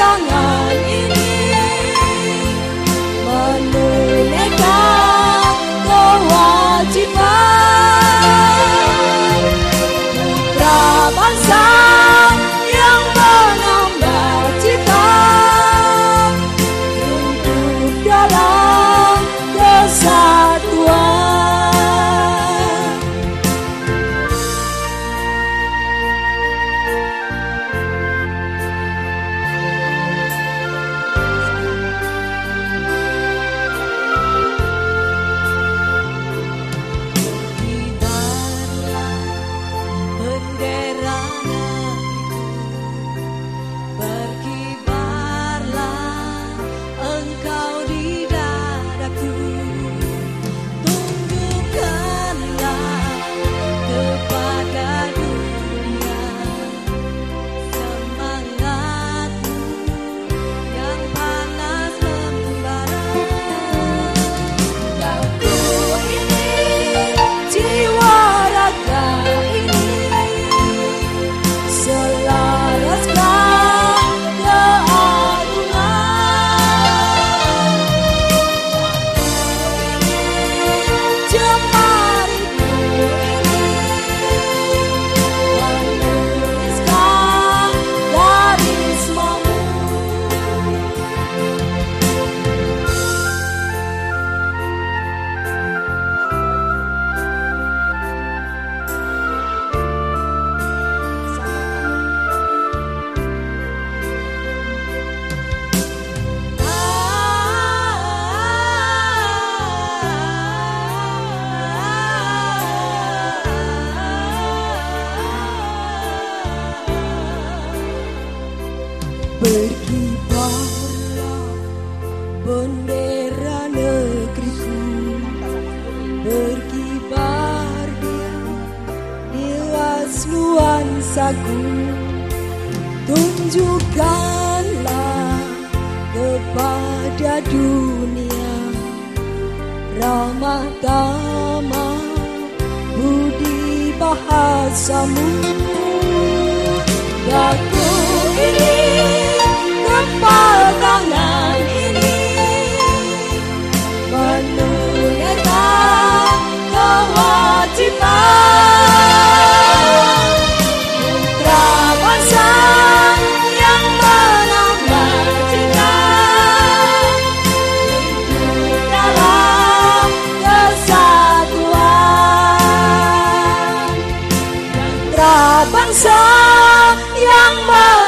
当。Berkibarlah bendera negeriku Berkibar dia di luas nuansaku Tunjukkanlah kepada dunia Ramah tamah budi bahasamu lang ba